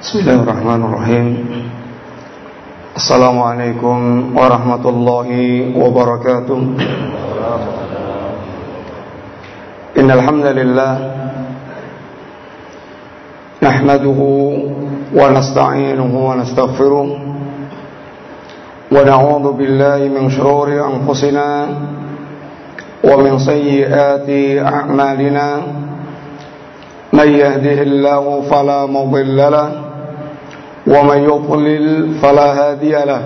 بسم الله الرحمن الرحيم السلام عليكم ورحمة الله وبركاته إن الحمد لله نحمده ونستعينه ونستغفره ونعوذ بالله من شرور أنفسنا ومن سيئات أعمالنا من يهده ومن يضلل فلا هادي له.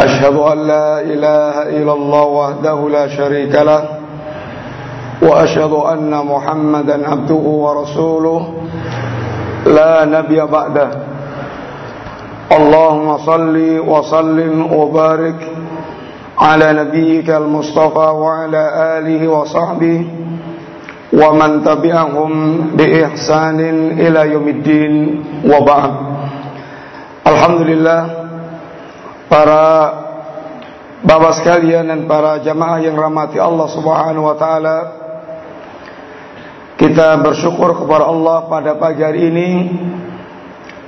أشهد أن لا إله إلا الله وحده لا شريك له وأشهد أن محمدا عبده ورسوله. لا نبي بعده. اللهم صل وسلم وبارك على نبيك المصطفى وعلى آله وصحبه ومن تبعهم بإحسان إلى يوم الدين وبعد Alhamdulillah para bapak sekalian dan para jamaah yang rahmati Allah Subhanahu wa taala kita bersyukur kepada Allah pada pagi hari ini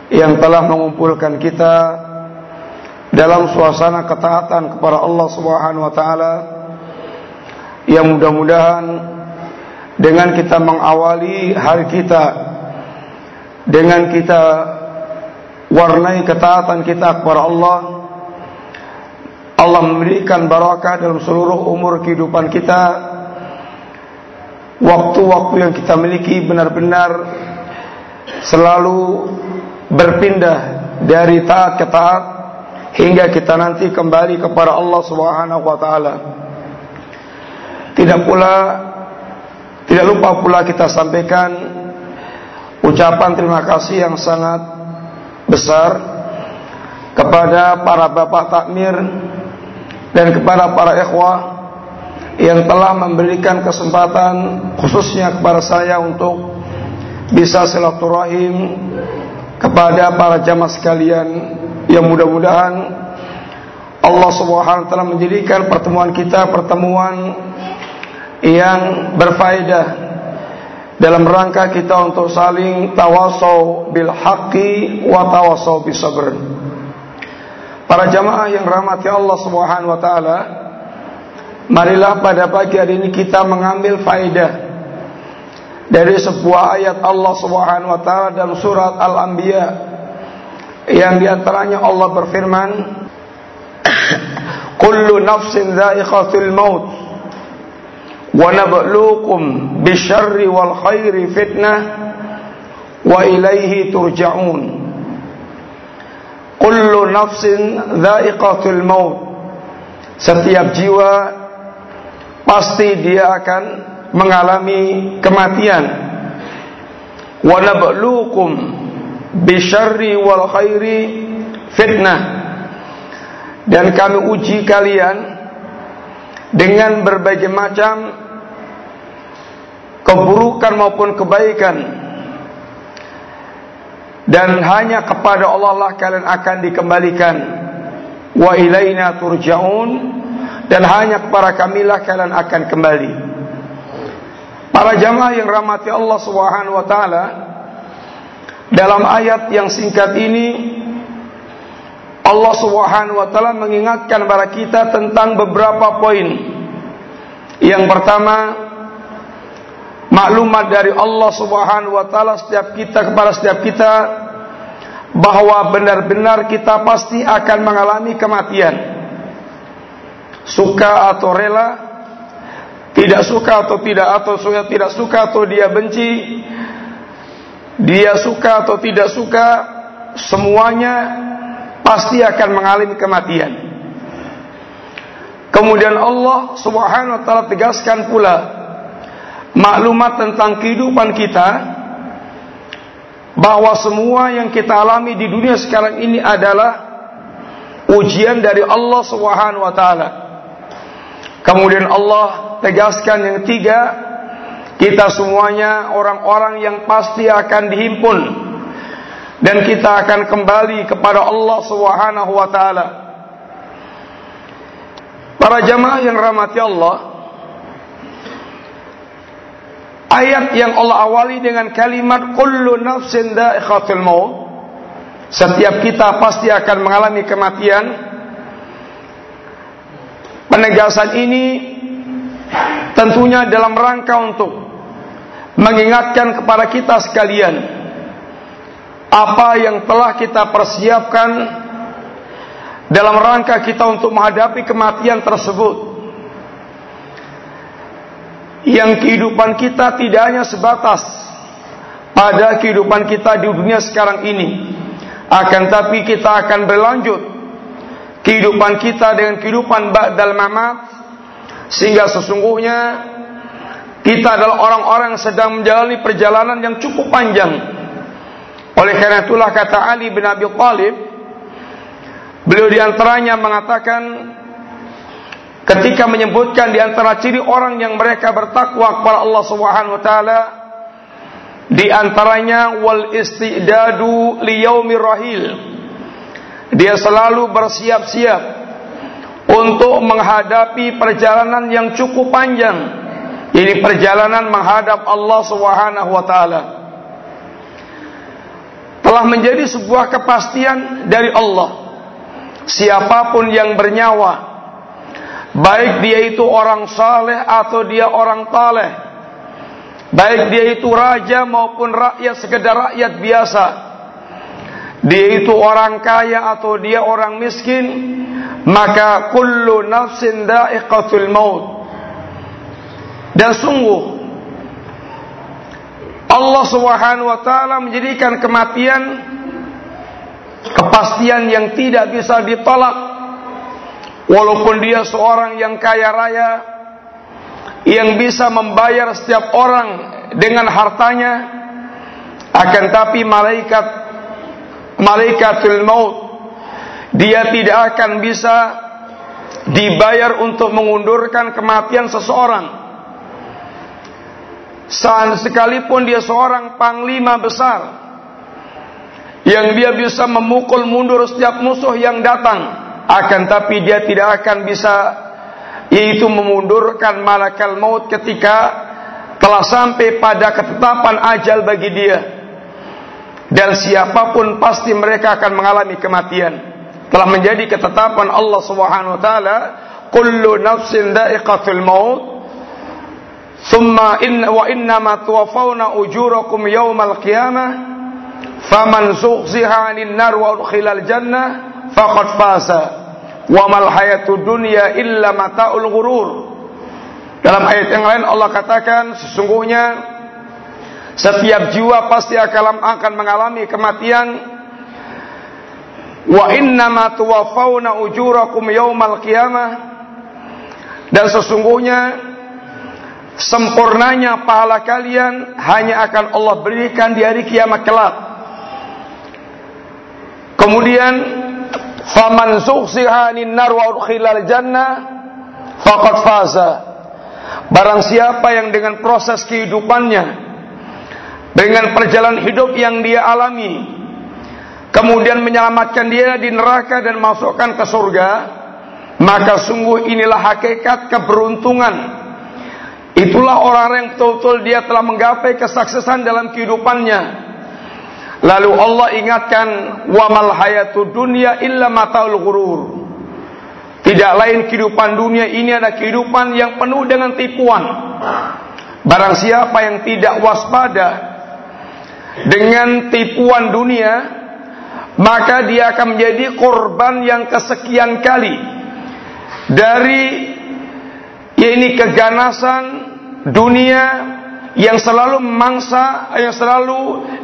yang telah mengumpulkan kita dalam suasana ketaatan kepada Allah Subhanahu wa taala yang mudah-mudahan dengan kita mengawali hari kita. Dengan kita warnai ketaatan kita kepada Allah. Allah memberikan barakah dalam seluruh umur kehidupan kita. Waktu-waktu yang kita miliki benar-benar selalu berpindah dari taat ke taat hingga kita nanti kembali kepada Allah Subhanahu wa taala. Tidak pula tidak lupa pula kita sampaikan ucapan terima kasih yang sangat besar kepada para bapak takmir dan kepada para ikhwah yang telah memberikan kesempatan khususnya kepada saya untuk bisa silaturahim kepada para jamaah sekalian yang mudah-mudahan Allah Subhanahu wa taala menjadikan pertemuan kita pertemuan yang berfaedah dalam rangka kita untuk saling tawasau bil haqqi wa tawasau bis sabr. Para jamaah yang rahmati Allah Subhanahu wa taala, marilah pada pagi hari ini kita mengambil faedah dari sebuah ayat Allah Subhanahu wa taala dalam surat Al-Anbiya yang di antaranya Allah berfirman, "Kullu nafsin dha'iqatul maut." ونبلوكم بالشر والخير فتنة وإليه ترجعون كل نفس ذائقة الموت setiap jiwa pasti dia akan mengalami kematian wa nabluukum bisyarri wal khairi fitnah dan kami uji kalian dengan berbagai macam keburukan maupun kebaikan. Dan hanya kepada Allah lah kalian akan dikembalikan. Wa ilaina turja'un. Dan hanya kepada kamilah kalian akan kembali. Para jamaah yang rahmati Allah Subhanahu wa taala dalam ayat yang singkat ini Allah Subhanahu wa taala mengingatkan kepada kita tentang beberapa poin. Yang pertama, maklumat dari Allah Subhanahu wa taala setiap kita kepada setiap kita bahwa benar-benar kita pasti akan mengalami kematian. Suka atau rela, tidak suka atau tidak atau suka tidak suka atau dia benci, dia suka atau tidak suka, semuanya pasti akan mengalami kematian. Kemudian Allah Subhanahu wa taala tegaskan pula maklumat tentang kehidupan kita bahwa semua yang kita alami di dunia sekarang ini adalah ujian dari Allah Subhanahu wa taala. Kemudian Allah tegaskan yang ketiga, kita semuanya orang-orang yang pasti akan dihimpun dan kita akan kembali kepada Allah Subhanahu wa taala. Para jamaah yang rahmati Allah, ayat yang Allah awali dengan kalimat kullu nafsin dha'iqatul maut setiap kita pasti akan mengalami kematian penegasan ini tentunya dalam rangka untuk mengingatkan kepada kita sekalian apa yang telah kita persiapkan dalam rangka kita untuk menghadapi kematian tersebut. Yang kehidupan kita tidak hanya sebatas pada kehidupan kita di dunia sekarang ini. Akan tapi kita akan berlanjut kehidupan kita dengan kehidupan ba'dal mamat sehingga sesungguhnya kita adalah orang-orang yang sedang menjalani perjalanan yang cukup panjang oleh karena itulah kata Ali bin Abi Thalib beliau di antaranya mengatakan ketika menyebutkan di antara ciri orang yang mereka bertakwa kepada Allah Subhanahu wa taala di antaranya wal istidadu li rahil. Dia selalu bersiap-siap untuk menghadapi perjalanan yang cukup panjang ini perjalanan menghadap Allah Subhanahu wa taala telah menjadi sebuah kepastian dari Allah siapa pun yang bernyawa Baik dia itu orang saleh atau dia orang taleh. Baik dia itu raja maupun rakyat sekedar rakyat biasa. Dia itu orang kaya atau dia orang miskin, maka kullu nafsin da'iqatul maut. Dan sungguh Allah Subhanahu wa taala menjadikan kematian kepastian yang tidak bisa ditolak. Walaupun dia seorang yang kaya raya yang bisa membayar setiap orang dengan hartanya akan tapi malaikat malaikatul maut dia tidak akan bisa dibayar untuk mengundurkan kematian seseorang sekalipun dia seorang panglima besar yang dia bisa memukul mundur setiap musuh yang datang akan tapi dia tidak akan bisa yaitu memundurkan malakal maut ketika telah sampai pada ketetapan ajal bagi dia. Dan siapa pun pasti mereka akan mengalami kematian. Telah menjadi ketetapan Allah Subhanahu wa taala kullu nafsin da'iqatul maut thumma inna wa inna ma tuwaffawna ujurakum yawmal qiyamah faman zuhziha 'anil nar wa udkhilal jannah faqad fasa wa mal hayatud dunya illa mataul ghurur. Dalam ayat yang lain Allah katakan sesungguhnya setiap jiwa pasti akan mengalami kematian. Wa inna ma tuwaffawna ujurakum yaumal qiyamah. Dan sesungguhnya sempurnanya pahala kalian hanya akan Allah berikan di hari kiamat kelak kemudian Faman suksiha nar wa udkhilal jannah faqad faza. Barang siapa yang dengan proses kehidupannya dengan perjalanan hidup yang dia alami kemudian menyelamatkan dia di neraka dan masukkan ke surga, maka sungguh inilah hakikat keberuntungan. Itulah orang yang betul-betul dia telah menggapai kesuksesan dalam kehidupannya Lalu Allah ingatkan wa mal hayatu dunya illa mataul ghurur. Tidak lain kehidupan dunia ini adalah kehidupan yang penuh dengan tipuan. Barang siapa yang tidak waspada dengan tipuan dunia, maka dia akan menjadi korban yang kesekian kali dari ya ini keganasan dunia yang selalu mangsa yang selalu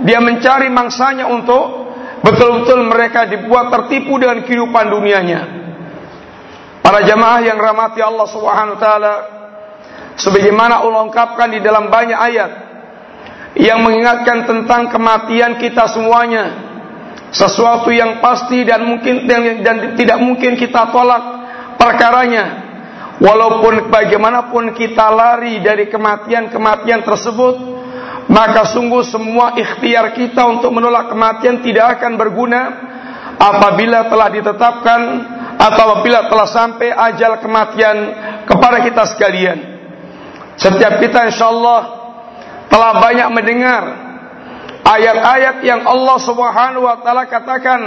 dia mencari mangsanya untuk betul-betul mereka dibuat tertipu dengan kehidupan dunianya. Para jamaah yang rahmati Allah Subhanahu wa taala sebagaimana Allah ungkapkan di dalam banyak ayat yang mengingatkan tentang kematian kita semuanya sesuatu yang pasti dan mungkin dan, dan tidak mungkin kita tolak perkaranya Walaupun bagaimanapun kita lari dari kematian-kematian tersebut, maka sungguh semua ikhtiar kita untuk menolak kematian tidak akan berguna apabila telah ditetapkan atau apabila telah sampai ajal kematian kepada kita sekalian. Setiap kita insya Allah telah banyak mendengar ayat-ayat yang Allah Subhanahu wa taala katakan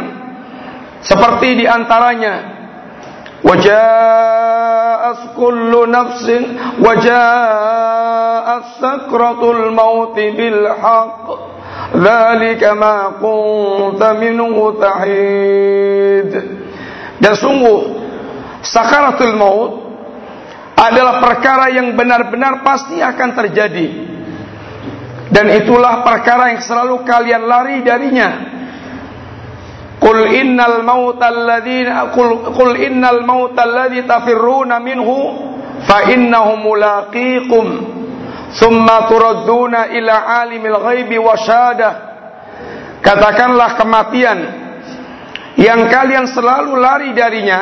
seperti di antaranya وجاءت كل نفس وجاءت سكرة الموت بالحق ذلك ما كنت منه تحيد dan sungguh sakaratul maut adalah perkara yang benar-benar pasti akan terjadi dan itulah perkara yang selalu kalian lari darinya Qul innal mauta alladhina qul, qul innal mauta alladhi tafirruna minhu fa innahu mulaqikum thumma turadduna Katakanlah kematian yang kalian selalu lari darinya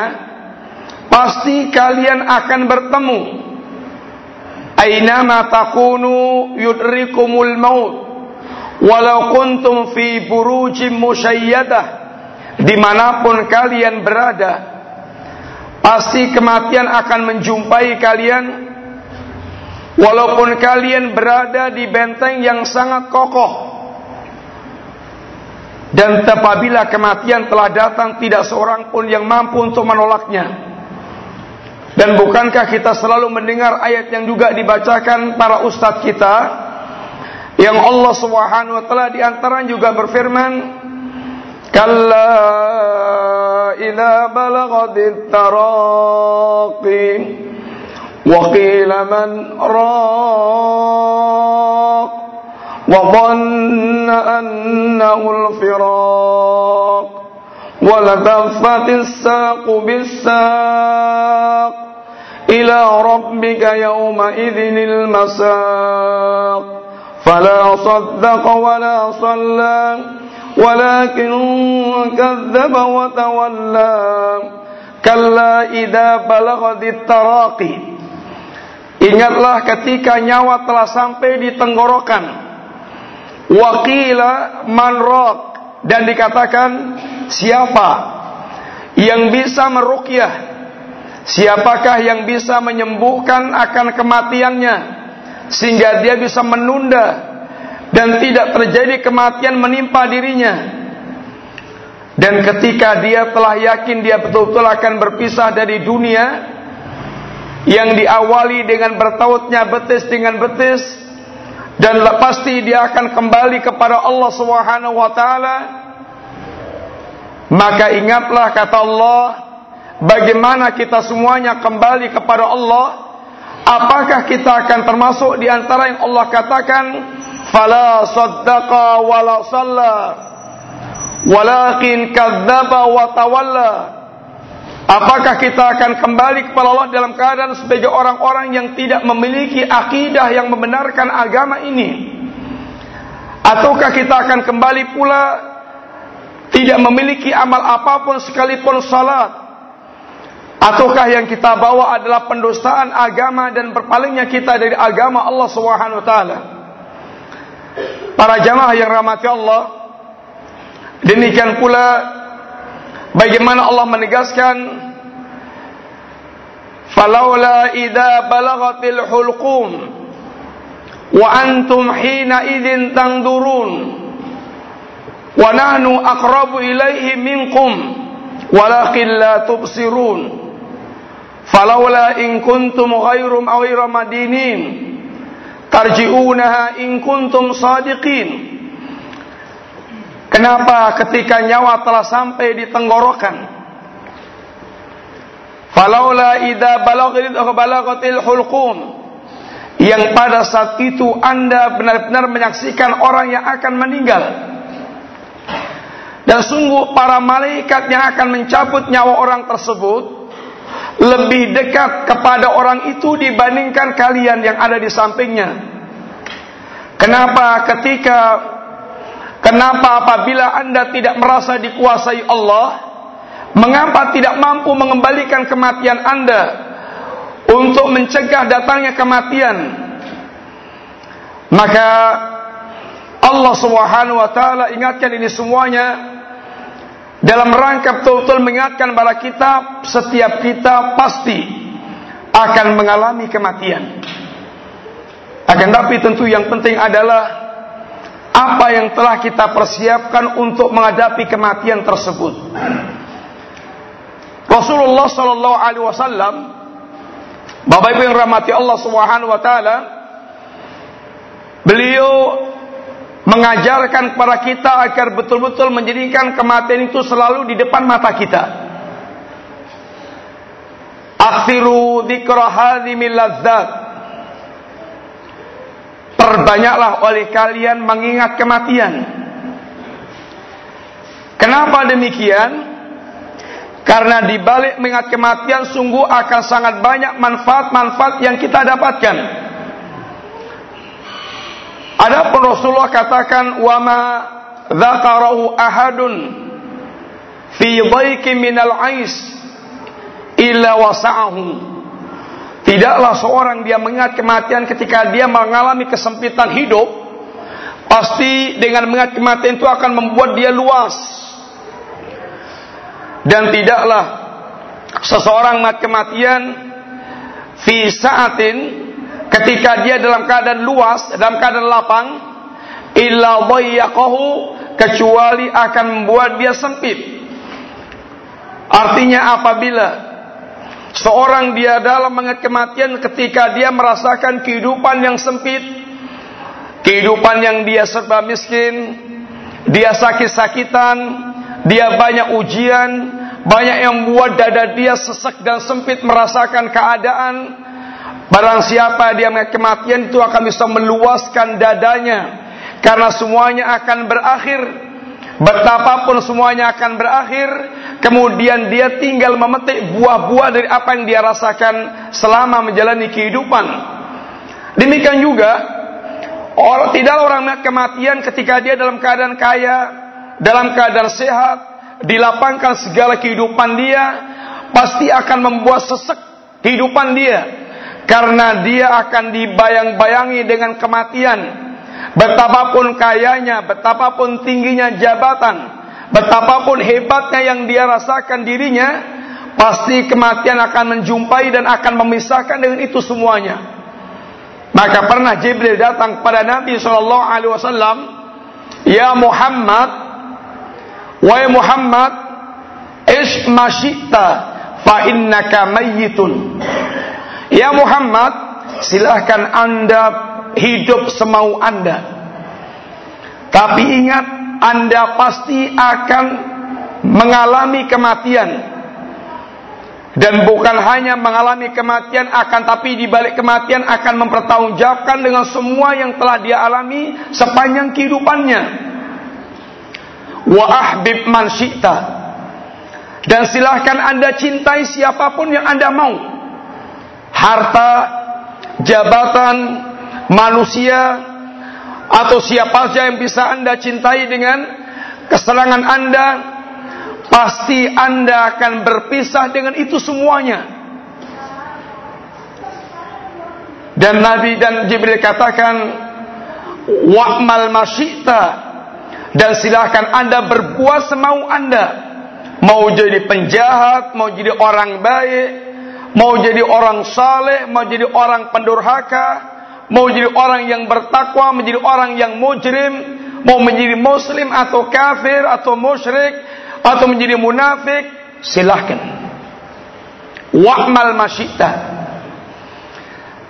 pasti kalian akan bertemu. Ainama takunu yudrikumul maut walau kuntum fi musyayyadah di mana pun kalian berada, pasti kematian akan menjumpai kalian, walaupun kalian berada di benteng yang sangat kokoh. Dan apabila kematian telah datang, tidak seorang pun yang mampu untuk menolaknya. Dan bukankah kita selalu mendengar ayat yang juga dibacakan para ustadz kita yang Allah Subhanahu wa taala di antara juga berfirman كلا إذا بلغت التراقي وقيل من راق وظن أنه الفراق ولتفت الساق بالساق إلى ربك يومئذ المساق فلا صدق ولا صلى ولكن كذب وتولى كلا إذا بلغت التراقي Ingatlah ketika nyawa telah sampai di tenggorokan Wakila manrok Dan dikatakan Siapa Yang bisa merukyah Siapakah yang bisa menyembuhkan akan kematiannya Sehingga dia bisa menunda dan tidak terjadi kematian menimpa dirinya. Dan ketika dia telah yakin dia betul-betul akan berpisah dari dunia yang diawali dengan bertautnya betis dengan betis dan pasti dia akan kembali kepada Allah Subhanahu wa taala maka ingatlah kata Allah bagaimana kita semuanya kembali kepada Allah apakah kita akan termasuk di antara yang Allah katakan fala saddaqa wala salla walakin Apakah kita akan kembali kepada Allah dalam keadaan sebagai orang-orang yang tidak memiliki akidah yang membenarkan agama ini? Ataukah kita akan kembali pula tidak memiliki amal apa pun sekalipun salat? Ataukah yang kita bawa adalah pendustaan agama dan berpalingnya kita dari agama Allah Subhanahu wa taala? Para jamaah yang rahmati Allah Demikian pula Bagaimana Allah menegaskan Falaula idha balagatil hulqum Wa antum hina idin tangdurun Wa nahnu akrabu ilaihi minkum Walakin la tubsirun. Falaula in kuntum ghairum ghairu madinin tarji'unaha in kuntum sadiqin. Kenapa? Ketika nyawa telah sampai di tenggorokan. Falaula idza balaghatil hulqum yang pada saat itu Anda benar-benar menyaksikan orang yang akan meninggal. Dan sungguh para malaikat yang akan mencabut nyawa orang tersebut lebih dekat kepada orang itu dibandingkan kalian yang ada di sampingnya. Kenapa ketika kenapa apabila Anda tidak merasa dikuasai Allah, mengapa tidak mampu mengembalikan kematian Anda untuk mencegah datangnya kematian? Maka Allah Subhanahu wa taala ingatkan ini semuanya dalam rangka betul-betul mengingatkan kepada kita setiap kita pasti akan mengalami kematian. Akan tapi tentu yang penting adalah apa yang telah kita persiapkan untuk menghadapi kematian tersebut. Rasulullah sallallahu alaihi wasallam Bapak Ibu yang rahmati Allah Subhanahu wa taala beliau mengajarkan kepada kita agar betul-betul menjadikan kematian itu selalu di depan mata kita. Ladzat. Perbanyaklah oleh kalian mengingat kematian. Kenapa demikian? Karena di balik mengingat kematian sungguh akan sangat banyak manfaat-manfaat yang kita dapatkan. Rasulullah katakan wa ma dzakarahu ahadun fi dhaiqi minal ais illa wasa'ahu. Tidaklah seorang dia mengingat kematian ketika dia mengalami kesempitan hidup, pasti dengan mengingat kematian itu akan membuat dia luas dan tidaklah seseorang mati kematian fi saatin ketika dia dalam keadaan luas, dalam keadaan lapang, illa dhayyaqahu kecuali akan membuat dia sempit. Artinya apabila seorang dia dalam mengat kematian ketika dia merasakan kehidupan yang sempit, kehidupan yang dia serba miskin, dia sakit-sakitan, dia banyak ujian, banyak yang membuat dada dia sesek dan sempit merasakan keadaan. Barang siapa dia melihat kematian itu akan bisa meluaskan dadanya karena semuanya akan berakhir. Betapapun semuanya akan berakhir, kemudian dia tinggal memetik buah-buah dari apa yang dia rasakan selama menjalani kehidupan. Demikian juga orang tidak orang kematian ketika dia dalam keadaan kaya, dalam keadaan sehat, dilapangkan segala kehidupan dia, pasti akan membuat sesek kehidupan dia. Karena dia akan dibayang-bayangi dengan kematian. Betapapun kayanya, betapapun tingginya jabatan, betapapun hebatnya yang dia rasakan dirinya, pasti kematian akan menjumpai dan akan memisahkan dengan itu semuanya. Maka pernah Jibril datang kepada Nabi Shallallahu Alaihi Wasallam, Ya Muhammad, Wahai Muhammad, ish masyita fa innaka mayyitun. Ya Muhammad, silahkan Anda hidup semau Anda. Tapi ingat, Anda pasti akan mengalami kematian. Dan bukan hanya mengalami kematian akan tapi di balik kematian akan mempertanggungjawabkan dengan semua yang telah dia alami sepanjang kehidupannya wa ahbib man syi'ta dan silahkan anda cintai siapa pun yang anda mau harta jabatan manusia atau siapa saja yang bisa anda cintai dengan kesenangan anda pasti anda akan berpisah dengan itu semuanya. Dan Nabi dan Jibril katakan wa'mal masyita. Dan silahkan anda berbuat semau anda. Mau jadi penjahat mau jadi orang baik mau jadi orang saleh mau jadi orang pendurhaka mau jadi orang yang bertakwa menjadi orang yang mujrim mau menjadi muslim atau kafir atau musyrik atau menjadi munafik silahkan. Wa'mal masyita.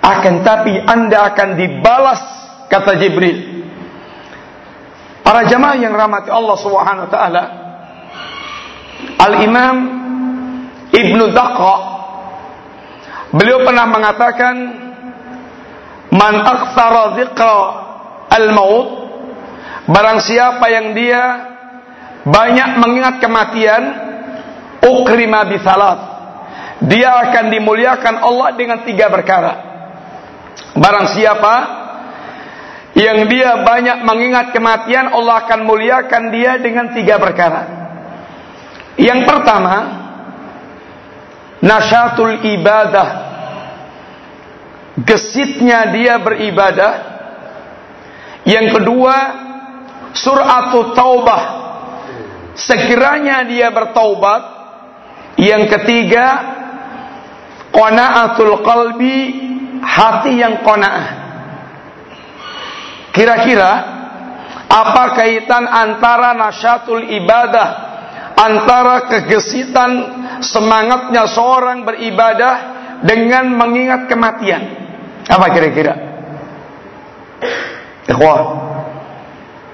Akan tapi anda akan dibalas kata Jibril. Para jamaah yang rahmati Allah Subhanahu wa taala. Al-Imam Ibnu Daqqa beliau pernah mengatakan man aktsara dzikra al-maut barang siapa yang dia banyak mengingat kematian ukrima bi dia akan dimuliakan Allah dengan tiga perkara barang siapa yang dia banyak mengingat kematian Allah akan muliakan dia dengan tiga perkara. Yang pertama, nasyatul ibadah. Gesitnya dia beribadah. Yang kedua, suratul taubah. Sekiranya dia bertaubat. Yang ketiga, qanaatul qalbi, hati yang qanaah Kira-kira apa kaitan antara nasyatul ibadah, antara kegesitan semangatnya seorang beribadah dengan mengingat kematian? Apa kira-kira? Ikhwah,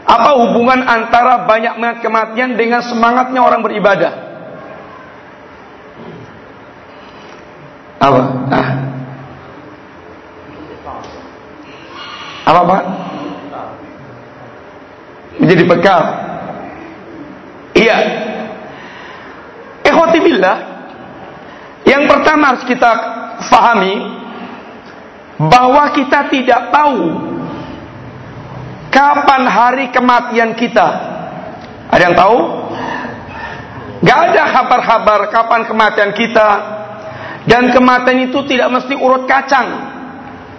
apa hubungan antara banyak kematian dengan semangatnya orang beribadah? Apa? Ah. Apa Pak? menjadi bekal. Iya. Ikhwati billah, yang pertama harus kita fahami bahwa kita tidak tahu kapan hari kematian kita. Ada yang tahu? Gak ada kabar-kabar kapan kematian kita dan kematian itu tidak mesti urut kacang.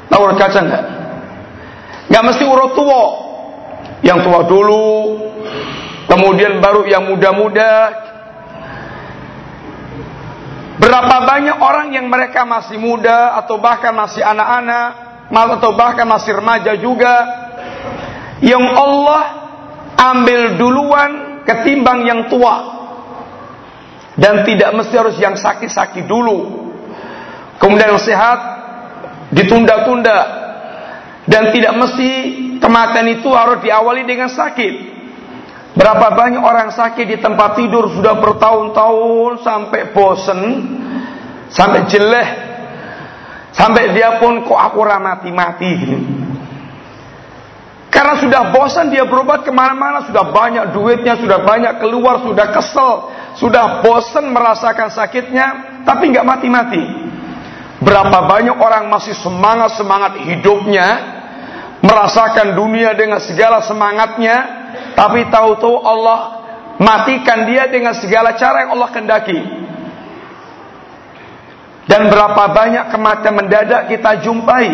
Tahu urut kacang gak? Gak mesti urut tua yang tua dulu, kemudian baru yang muda-muda. Berapa banyak orang yang mereka masih muda atau bahkan masih anak-anak, atau bahkan masih remaja juga, yang Allah ambil duluan ketimbang yang tua. Dan tidak mesti harus yang sakit-sakit dulu. Kemudian yang sehat ditunda-tunda dan tidak mesti kematian itu harus diawali dengan sakit. Berapa banyak orang sakit di tempat tidur sudah bertahun-tahun sampai bosen, sampai jelek, sampai dia pun kok aku mati-mati gitu. Karena sudah bosan dia berobat ke mana-mana, sudah banyak duitnya, sudah banyak keluar, sudah kesel, sudah bosan merasakan sakitnya, tapi nggak mati-mati. Berapa banyak orang masih semangat-semangat hidupnya, merasakan dunia dengan segala semangatnya, tapi tahu-tahu Allah matikan dia dengan segala cara yang Allah kendaki. Dan berapa banyak kematian mendadak kita jumpai.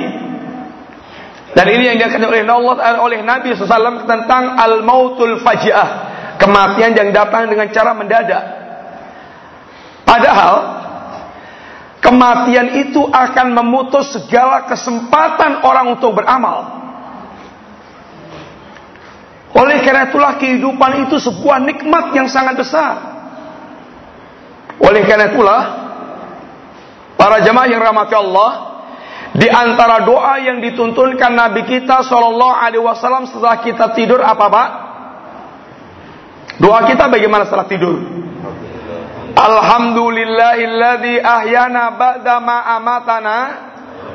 Dan ini yang dikatakan oleh Allah oleh Nabi SAW tentang al-mautul faji'ah, kematian yang datang dengan cara mendadak. Padahal Kematian itu akan memutus segala kesempatan orang untuk beramal. Oleh karena itulah kehidupan itu sebuah nikmat yang sangat besar. Oleh karena itulah para jemaah yang rahmati Allah, di antara doa yang dituntunkan Nabi kita Shallallahu Alaihi Wasallam setelah kita tidur apa pak? Doa kita bagaimana setelah tidur? Alhamdulillahilladzi ahyana ba'da ma amatana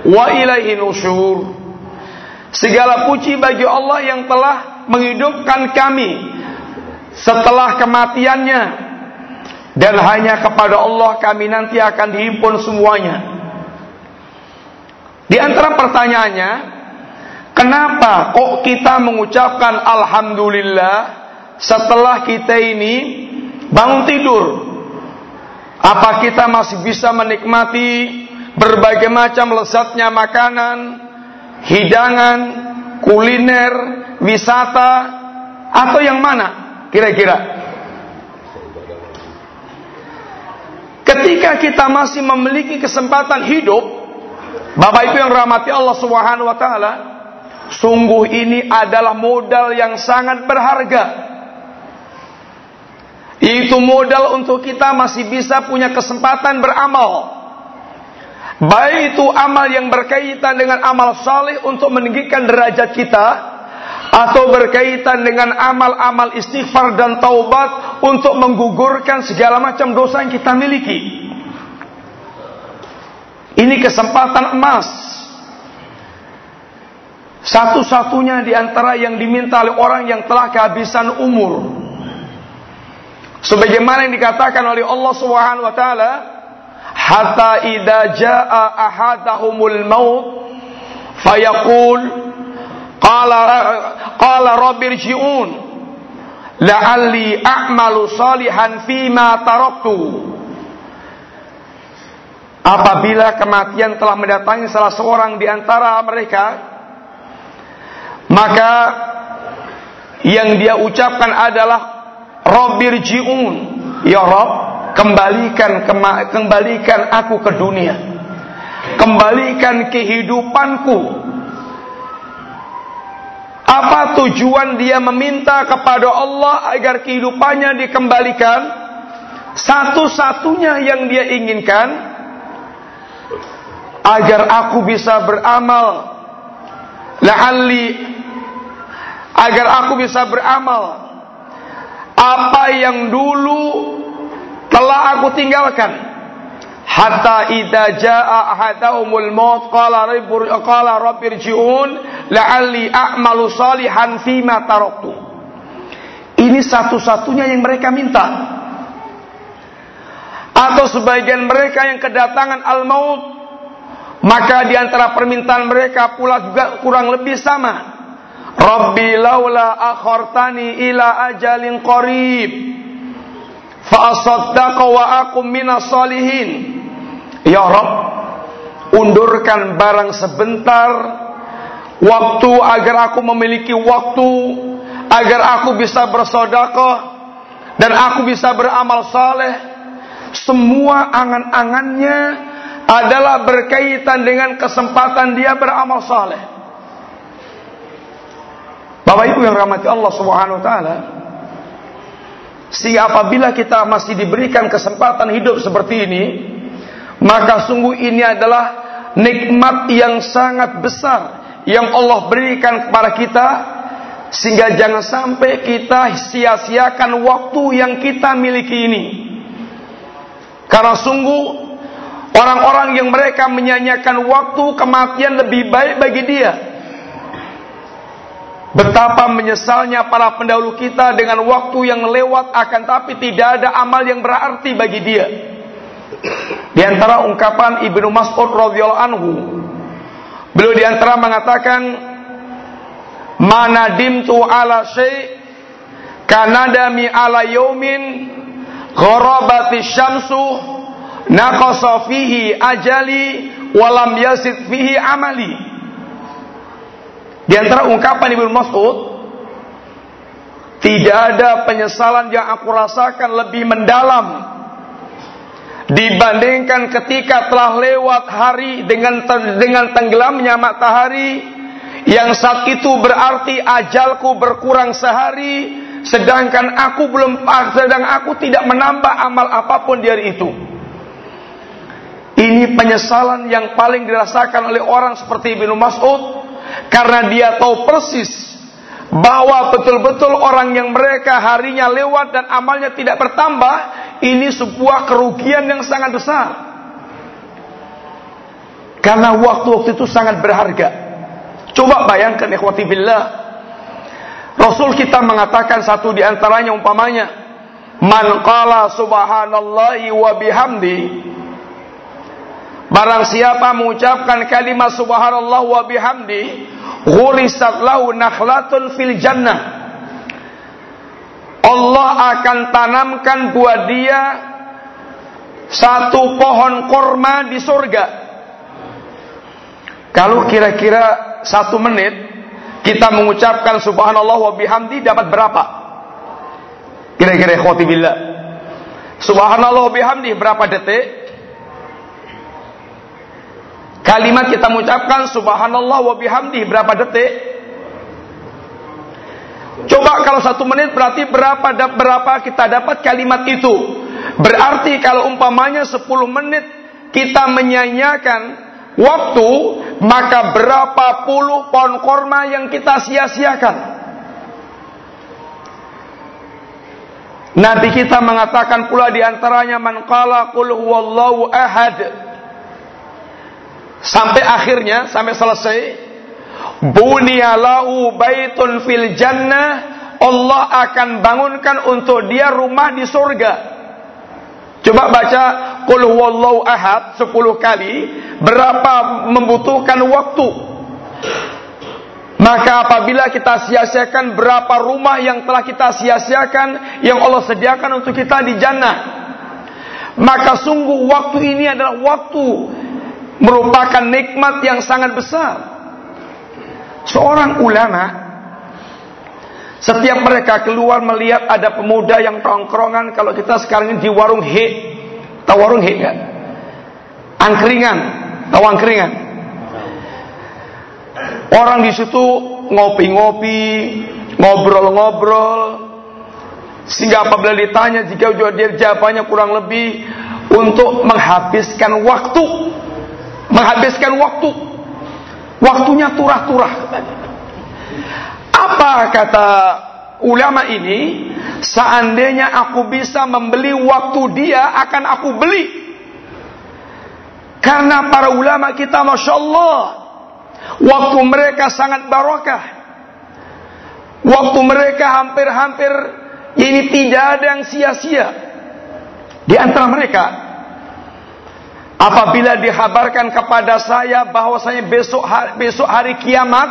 wa ilaihi nusyur. Segala puji bagi Allah yang telah menghidupkan kami setelah kematiannya dan hanya kepada Allah kami nanti akan dihimpun semuanya. Di antara pertanyaannya, kenapa kok kita mengucapkan alhamdulillah setelah kita ini bangun tidur? Apa kita masih bisa menikmati berbagai macam lezatnya makanan, hidangan, kuliner, wisata, atau yang mana kira-kira? Ketika kita masih memiliki kesempatan hidup, Bapak Ibu yang rahmati Allah Subhanahu wa taala, sungguh ini adalah modal yang sangat berharga itu modal untuk kita masih bisa punya kesempatan beramal. Baik itu amal yang berkaitan dengan amal saleh untuk meninggikan derajat kita atau berkaitan dengan amal-amal istighfar dan taubat untuk menggugurkan segala macam dosa yang kita miliki. Ini kesempatan emas. Satu-satunya di antara yang diminta oleh orang yang telah kehabisan umur. Sebagaimana yang dikatakan oleh Allah Subhanahu wa taala, hatta idza jaa ahadahumul maut fayaqul qala qala rabbirji'un la'alli a'malu salihan fima taraktu. Apabila kematian telah mendatangi salah seorang di antara mereka maka yang dia ucapkan adalah Ji'un, Ya Rob, kembalikan kembalikan aku ke dunia. Kembalikan kehidupanku. Apa tujuan dia meminta kepada Allah agar kehidupannya dikembalikan? Satu-satunya yang dia inginkan agar aku bisa beramal la'alli agar aku bisa beramal apa yang dulu telah aku tinggalkan. Hatta idza jaa ahadahumul maut qala rabbi qala rabbirji'un la'alli a'malu salihan fima taraktu. Ini satu-satunya yang mereka minta. Atau sebagian mereka yang kedatangan al-maut. Maka di antara permintaan mereka pula juga kurang lebih sama. Rabbi laula akhartani ila ajalin qarib fa asaddaqa wa akum minas salihin. Ya Rabb, undurkan barang sebentar waktu agar aku memiliki waktu agar aku bisa bersedekah dan aku bisa beramal saleh. Semua angan-angannya adalah berkaitan dengan kesempatan dia beramal saleh. Bapak Ibu yang rahmati Allah Subhanahu wa taala, si apabila kita masih diberikan kesempatan hidup seperti ini, maka sungguh ini adalah nikmat yang sangat besar yang Allah berikan kepada kita sehingga jangan sampai kita sia-siakan waktu yang kita miliki ini. Karena sungguh orang-orang yang mereka menyanyikan waktu kematian lebih baik bagi dia Betapa menyesalnya para pendahulu kita dengan waktu yang lewat akan tapi tidak ada amal yang berarti bagi dia. Di antara ungkapan Ibnu Mas'ud radhiyallahu anhu, beliau di antara mengatakan, "Manadimtu ala syai' kanadami ala yaumin gharabati syamsu naqasa fihi ajali walam yasid fihi amali." Di antara ungkapan Ibnu Mas'ud, tidak ada penyesalan yang aku rasakan lebih mendalam dibandingkan ketika telah lewat hari dengan dengan tenggelamnya matahari yang saat itu berarti ajalku berkurang sehari sedangkan aku belum sedang aku tidak menambah amal apa pun di hari itu. Ini penyesalan yang paling dirasakan oleh orang seperti Ibnu Mas'ud karena dia tahu persis bahwa betul-betul orang yang mereka harinya lewat dan amalnya tidak bertambah, ini sebuah kerugian yang sangat besar. Karena waktu-waktu itu sangat berharga. Coba bayangkan ikhwati billah. Rasul kita mengatakan satu di antaranya umpamanya, "Man qala subhanallahi wa bihamdi" Barang siapa mengucapkan kalimat subhanallah wa bihamdi, lahu nakhlatun fil jannah. Allah akan tanamkan buat dia satu pohon korma di surga. Kalau kira-kira satu menit kita mengucapkan subhanallah wa bihamdi dapat berapa? Kira-kira khotibillah. Subhanallah wa bihamdi berapa detik? Kalimat kita mengucapkan subhanallah wa bihamdi berapa detik? Coba kalau satu menit berarti berapa berapa kita dapat kalimat itu? Berarti kalau umpamanya 10 menit kita menyanyikan waktu, maka berapa puluh pohon korma yang kita sia-siakan? Nabi kita mengatakan pula di antaranya man qala qul huwallahu ahad Sampai akhirnya, sampai selesai. Bunyalahu baitun fil jannah. Allah akan bangunkan untuk dia rumah di surga. Coba baca Qul huwallahu ahad 10 kali. Berapa membutuhkan waktu. Maka apabila kita sia-siakan berapa rumah yang telah kita sia-siakan yang Allah sediakan untuk kita di jannah. Maka sungguh waktu ini adalah waktu merupakan nikmat yang sangat besar. Seorang ulama setiap mereka keluar melihat ada pemuda yang tongkrongan kalau kita sekarang ini di warung he, tahu warung he kan? Angkringan, tahu angkringan? Orang di situ ngopi-ngopi, ngobrol-ngobrol, sehingga apabila ditanya jika dia jawabannya kurang lebih untuk menghabiskan waktu, menghabiskan waktu, waktunya turah-turah. Apa kata ulama ini? Seandainya aku bisa membeli waktu dia, akan aku beli. Karena para ulama kita, masya Allah, waktu mereka sangat barokah. Waktu mereka hampir-hampir ini tidak ada yang sia-sia di antara mereka. Apabila dihabarkan kepada saya bahwasanya besok hari, besok hari kiamat,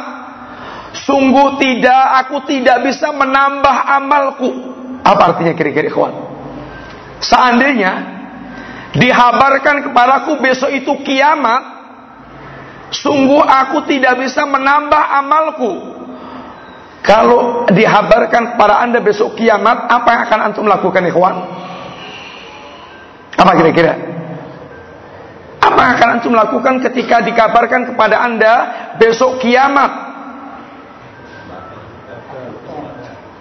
sungguh tidak aku tidak bisa menambah amalku. Apa artinya kira-kira ikhwan? Seandainya dihabarkan kepadaku besok itu kiamat, sungguh aku tidak bisa menambah amalku. Kalau dihabarkan kepada anda besok kiamat, apa yang akan antum lakukan ikhwan? Apa kira-kira? Apa akan antum lakukan ketika dikabarkan kepada anda besok kiamat?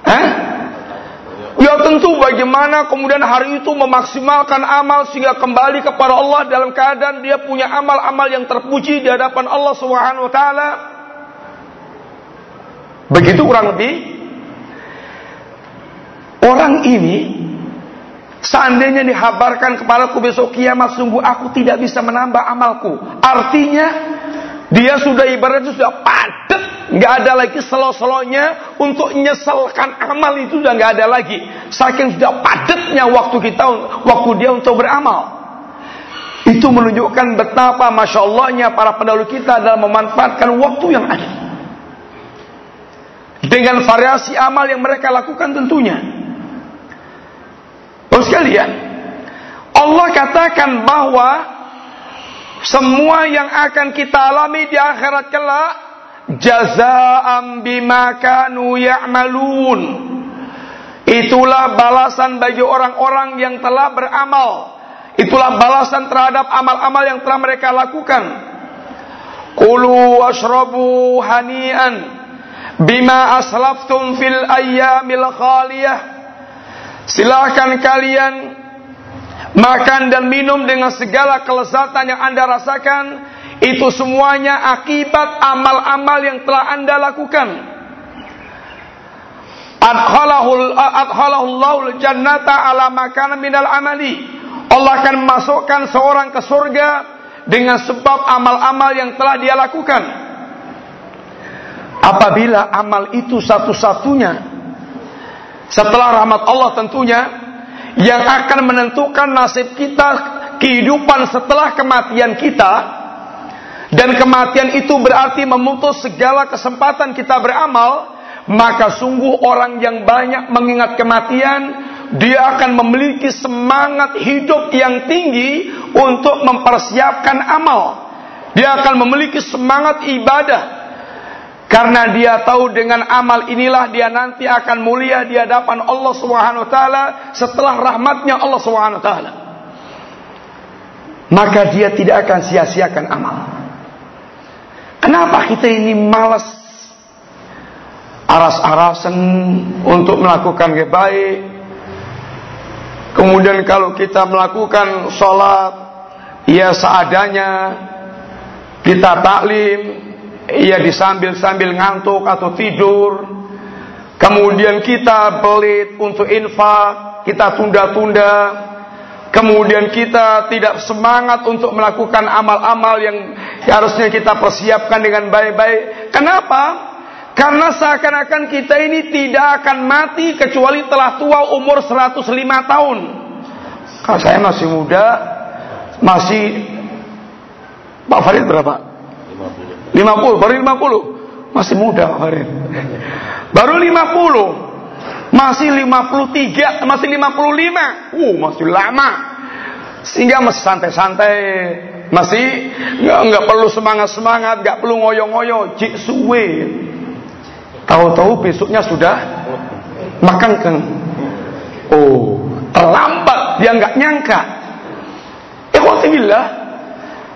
Hah? Ya tentu bagaimana kemudian hari itu memaksimalkan amal sehingga kembali kepada Allah dalam keadaan dia punya amal-amal yang terpuji di hadapan Allah Subhanahu wa taala. Begitu kurang lebih orang ini seandainya dihabarkan kepadaku besok kiamat sungguh aku tidak bisa menambah amalku. Artinya dia sudah ibaratnya sudah padat nggak ada lagi selo-selonya untuk nyeselkan amal itu sudah nggak ada lagi. Saking sudah padatnya waktu kita, waktu dia untuk beramal. Itu menunjukkan betapa masya Allahnya para pendahulu kita dalam memanfaatkan waktu yang ada. Dengan variasi amal yang mereka lakukan tentunya. Terus sekalian, Allah katakan bahwa semua yang akan kita alami di akhirat kelak jazaa'an bima kanu ya'malun. Itulah balasan bagi orang-orang yang telah beramal. Itulah balasan terhadap amal-amal yang telah mereka lakukan. Kulu washrabu hani'an bima aslaftum fil ayyamil khaliyah. Silakan kalian makan dan minum dengan segala kelezatan yang Anda rasakan itu semuanya akibat amal-amal yang telah Anda lakukan. Adkhalahul jannata ala minal amali. Allah akan memasukkan seorang ke surga dengan sebab amal-amal yang telah dia lakukan. Apabila amal itu satu-satunya setelah rahmat Allah tentunya yang akan menentukan nasib kita kehidupan setelah kematian kita dan kematian itu berarti memutus segala kesempatan kita beramal, maka sungguh orang yang banyak mengingat kematian, dia akan memiliki semangat hidup yang tinggi untuk mempersiapkan amal. Dia akan memiliki semangat ibadah. Karena dia tahu dengan amal inilah dia nanti akan mulia di hadapan Allah Subhanahu wa taala setelah rahmatnya Allah Subhanahu wa taala. Maka dia tidak akan sia-siakan amal. Kenapa kita ini malas aras-arasan untuk melakukan yang baik? Kemudian kalau kita melakukan sholat, ya seadanya, kita taklim, ya disambil-sambil ngantuk atau tidur. Kemudian kita belit untuk infak, kita tunda-tunda, Kemudian kita tidak semangat untuk melakukan amal-amal yang harusnya kita persiapkan dengan baik-baik. Kenapa? Karena seakan-akan kita ini tidak akan mati kecuali telah tua umur 105 tahun. Kalau saya masih muda, masih Pak Farid berapa? 50. 50, baru 50. Masih muda Pak Farid. Baru 50. Masih 53, masih 55. Uh, masih lama. Sehingga masih santai-santai, masih nggak nggak perlu semangat-semangat, nggak perlu ngoyo-ngoyo, cik suwe. Tahu-tahu besoknya sudah makan kan. Oh, terlambat dia nggak nyangka. Ikhwatillah,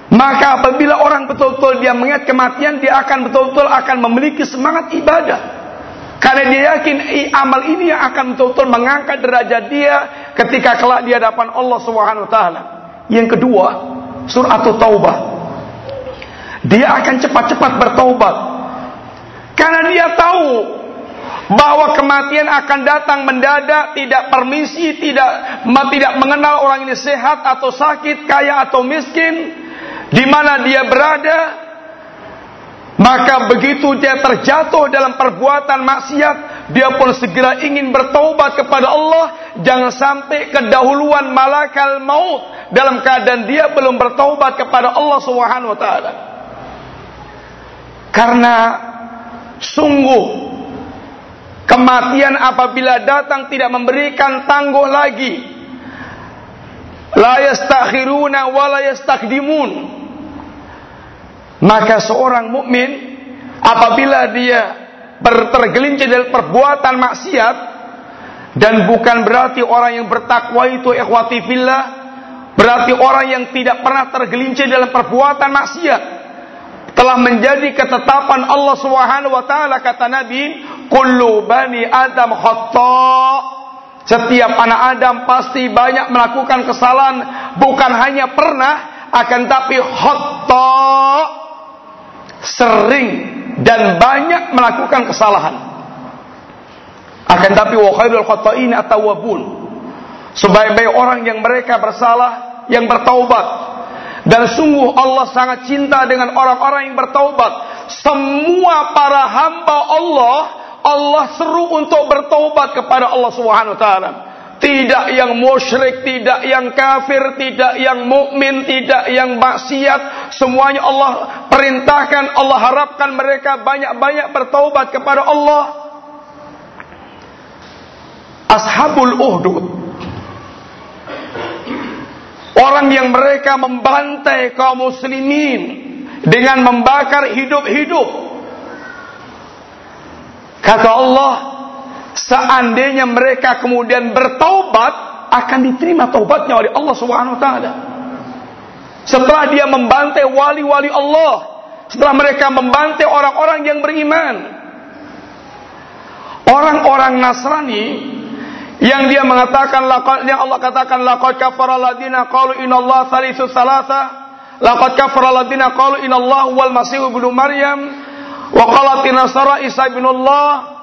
Maka apabila orang betul-betul dia mengingat kematian, dia akan betul-betul akan memiliki semangat ibadah. Karena dia yakin amal ini yang akan betul-betul mengangkat derajat dia ketika kelak di hadapan Allah Subhanahu wa taala. Yang kedua, surah Taubah. Dia akan cepat-cepat bertaubat. Karena dia tahu bahwa kematian akan datang mendadak, tidak permisi, tidak tidak mengenal orang ini sehat atau sakit, kaya atau miskin, di mana dia berada, maka begitu dia terjatuh dalam perbuatan maksiat, dia pun segera ingin bertaubat kepada Allah. Jangan sampai kedahuluan malakal maut dalam keadaan dia belum bertaubat kepada Allah Subhanahu wa taala. Karena sungguh kematian apabila datang tidak memberikan tangguh lagi. La yastakhiruna wa la yastakdimun maka seorang mukmin apabila dia tergelincir dari perbuatan maksiat dan bukan berarti orang yang bertakwa itu ikhwati fillah berarti orang yang tidak pernah tergelincir dalam perbuatan maksiat telah menjadi ketetapan Allah Subhanahu wa taala kata Nabi kullu bani adam khata setiap anak Adam pasti banyak melakukan kesalahan bukan hanya pernah akan tapi khata sering dan banyak melakukan kesalahan. Akan tapi wa khairul khata'in atawabun. Sebaik-baik orang yang mereka bersalah yang bertaubat. Dan sungguh Allah sangat cinta dengan orang-orang yang bertaubat. Semua para hamba Allah, Allah seru untuk bertaubat kepada Allah Subhanahu wa taala tidak yang musyrik, tidak yang kafir, tidak yang mukmin, tidak yang maksiat, semuanya Allah perintahkan, Allah harapkan mereka banyak-banyak bertaubat kepada Allah. Ashabul Uhdud Orang yang mereka membantai kaum muslimin dengan membakar hidup-hidup. Kata Allah, seandainya mereka kemudian bertaubat akan diterima taubatnya oleh Allah Subhanahu wa taala. Setelah dia membantai wali-wali Allah, setelah mereka membantai orang-orang yang beriman. Orang-orang Nasrani yang dia mengatakan yang Allah katakan laqad kafara alladziina qalu innallaha thalithu tsalatsa laqad kafara alladziina qalu innallaha wal masih ibnu maryam wa qalat nasara isa ibnullah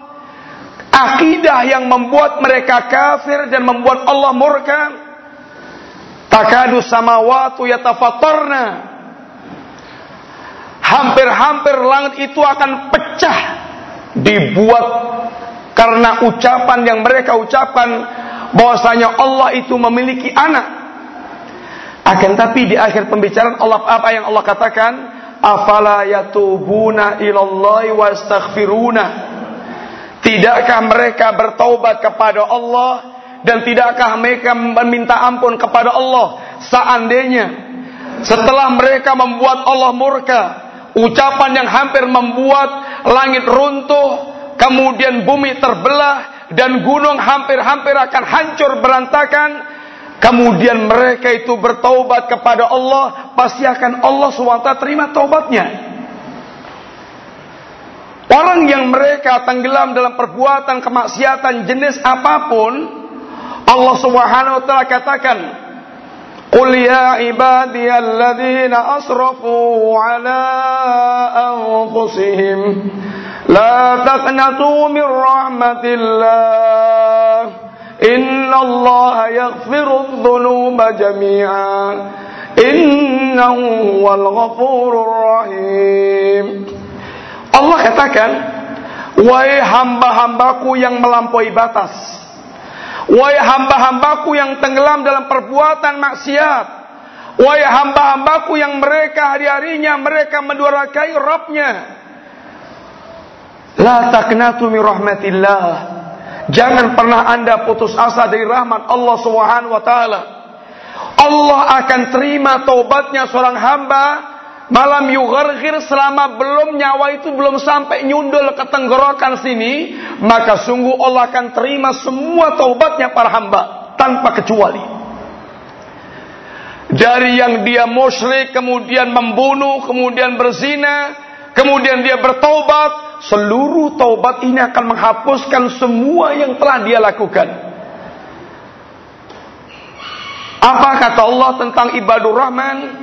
Akidah yang membuat mereka kafir dan membuat Allah murka. Takadu samawatu yatafattarna. Hampir-hampir langit itu akan pecah dibuat karena ucapan yang mereka ucapkan bahwasanya Allah itu memiliki anak. Akan tapi di akhir pembicaraan Allah apa yang Allah katakan? Afala yatubuna ilallahi wa astaghfiruna Tidakkah mereka bertaubat kepada Allah dan tidakkah mereka meminta ampun kepada Allah seandainya setelah mereka membuat Allah murka, ucapan yang hampir membuat langit runtuh, kemudian bumi terbelah dan gunung hampir-hampir akan hancur berantakan, kemudian mereka itu bertaubat kepada Allah, pasti akan Allah SWT terima taubatnya. Orang yang mereka tenggelam dalam perbuatan kemaksiatan jenis apa pun, Allah Subhanahu wa taala katakan, "Qul ya ibadiyalladzina asrafu ala anfusihim la taqnatu min rahmatillah." Inna Allah yaghfiru dhunuba jami'a Innahu wal ghafurur rahim Allah katakan, Wahai hamba-hambaku yang melampaui batas. Wahai hamba-hambaku yang tenggelam dalam perbuatan maksiat. Wahai hamba-hambaku yang mereka hari-harinya mereka mendurakai Rabbnya. La taknatu min rahmatillah. Jangan pernah anda putus asa dari rahmat Allah taala. Allah akan terima taubatnya seorang hamba malam yugharghir selama belum nyawa itu belum sampai nyundul ke tenggorokan sini, maka sungguh Allah akan terima semua taubatnya para hamba tanpa kecuali. dari yang dia musyrik, kemudian membunuh, kemudian berzina, kemudian dia bertobat, seluruh taubat ini akan menghapuskan semua yang telah dia lakukan. Apa kata Allah tentang ibadur rahman?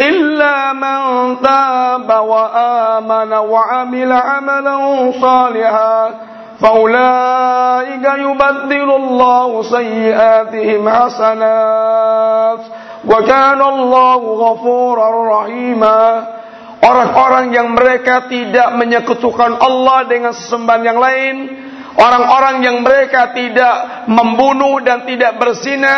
إلا من تاب وآمن وعمل عملا صالحا فأولئك يبدل الله سيئاتهم حسنات وكان الله غفورا رحيما Orang-orang yang mereka tidak menyekutukan Allah dengan sesembahan yang lain Orang-orang yang mereka tidak membunuh dan tidak berzina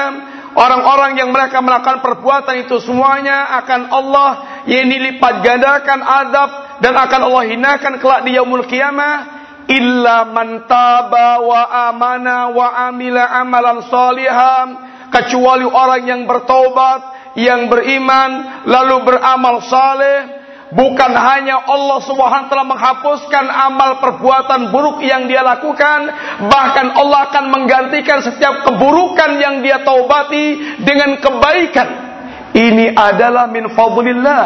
Orang-orang yang mereka melakukan perbuatan itu semuanya akan Allah yang dilipat gandakan adab dan akan Allah hinakan kelak di yaumul qiyamah illa man taba wa amana wa amila amalan salihan kecuali orang yang bertobat yang beriman lalu beramal saleh bukan hanya Allah Subhanahu taala menghapuskan amal perbuatan buruk yang dia lakukan bahkan Allah akan menggantikan setiap keburukan yang dia taubati dengan kebaikan. Ini adalah min fadlillah.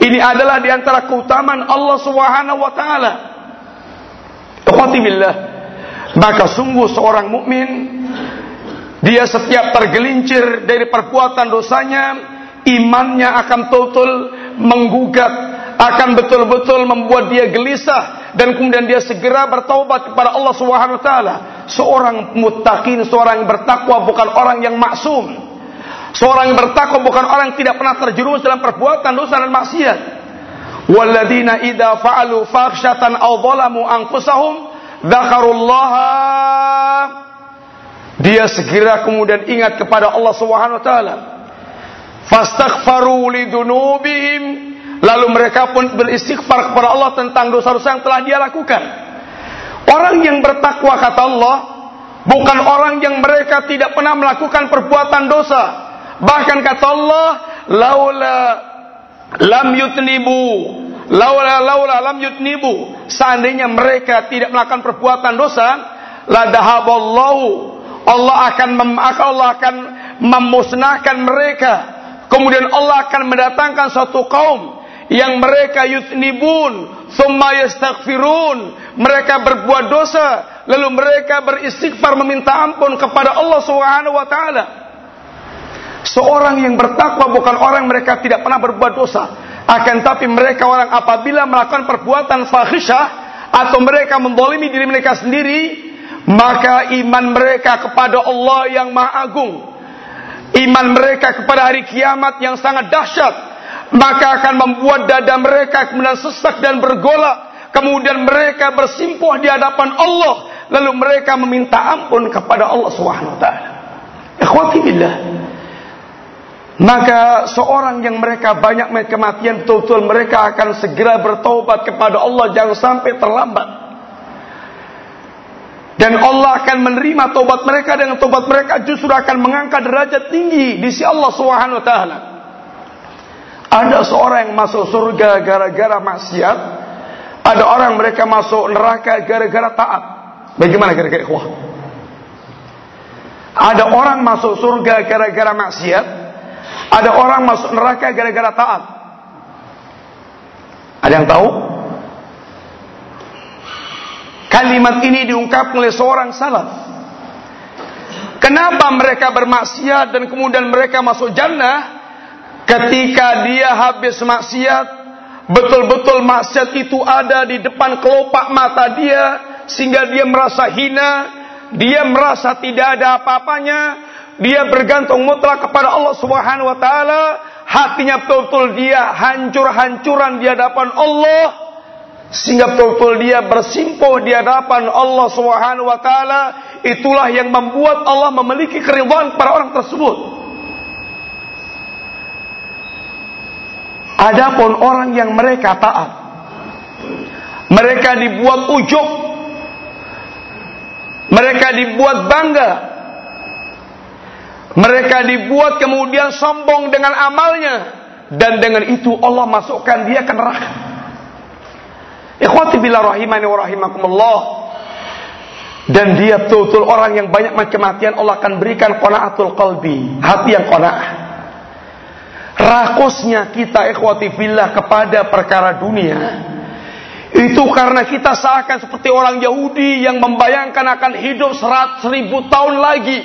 Ini adalah di antara keutamaan Allah Subhanahu wa taala. Ikhwatimillah. Maka sungguh seorang mukmin Dia setiap tergelincir dari perbuatan dosanya Imannya akan total menggugat Akan betul-betul membuat dia gelisah Dan kemudian dia segera bertaubat kepada Allah SWT Seorang muttaqin, seorang yang bertakwa bukan orang yang maksum. Seorang yang bertakwa bukan orang yang tidak pernah terjerumus dalam perbuatan dosa dan maksiat. Walladina idza fa'alu fakhshatan aw zalamu anfusahum dzakarullaha dia segera kemudian ingat kepada Allah Subhanahu wa taala. Fastaghfaru lidunubihim lalu mereka pun beristighfar kepada Allah tentang dosa-dosa yang telah dia lakukan. Orang yang bertakwa kata Allah bukan orang yang mereka tidak pernah melakukan perbuatan dosa. Bahkan kata Allah, laula lam yutnibu laula laula lam yutnibu seandainya mereka tidak melakukan perbuatan dosa la dahaballahu Allah akan mem, Allah akan memusnahkan mereka kemudian Allah akan mendatangkan suatu kaum yang mereka yutnibun thumma yastaghfirun. Mereka berbuat dosa lalu mereka beristighfar meminta ampun kepada Allah Subhanahu wa taala. Seorang yang bertakwa bukan orang mereka tidak pernah berbuat dosa. Akan tapi mereka orang apabila melakukan perbuatan fahisyah atau mereka mendolimi diri mereka sendiri, maka iman mereka kepada Allah yang maha agung, iman mereka kepada hari kiamat yang sangat dahsyat, maka akan membuat dada mereka kemudian sesak dan bergolak. Kemudian mereka bersimpuh di hadapan Allah, lalu mereka meminta ampun kepada Allah Subhanahu wa taala. Ikhwati billah. Maka seorang yang mereka banyak kematian betul-betul mereka akan segera bertobat kepada Allah jangan sampai terlambat. Dan Allah akan menerima tobat mereka dengan tobat mereka justru akan mengangkat derajat tinggi di sisi Allah Subhanahu wa taala. Ada seorang yang masuk surga gara-gara maksiat, ada orang mereka masuk neraka gara-gara taat. Bagaimana kira-kira ikhwah? Ada orang masuk surga gara-gara maksiat, ada orang masuk neraka gara-gara taat. Ada yang tahu? Kalimat ini diungkap oleh seorang salaf. Kenapa mereka bermaksiat dan kemudian mereka masuk jannah? Ketika dia habis maksiat, betul-betul maksiat itu ada di depan kelopak mata dia sehingga dia merasa hina, dia merasa tidak ada apa-apanya, dia bergantung mutlak kepada Allah Subhanahu wa taala, hatinya betul-betul dia hancur-hancuran di hadapan Allah sehingga betul-betul dia bersimpuh di hadapan Allah Subhanahu wa taala, itulah yang membuat Allah memiliki keridhaan para orang tersebut. Adapun orang yang mereka taat, Mereka dibuat ujub. Mereka dibuat bangga. Mereka dibuat kemudian sombong dengan amalnya. Dan dengan itu Allah masukkan dia ke neraka. Ikhwati bila rahimani wa rahimakumullah. Dan dia betul-betul orang yang banyak kematian Allah akan berikan qanaatul qalbi. Hati yang qanaah. Rakusnya kita ikhwati fillah kepada perkara dunia itu karena kita seakan seperti orang Yahudi yang membayangkan akan hidup serat seribu tahun lagi.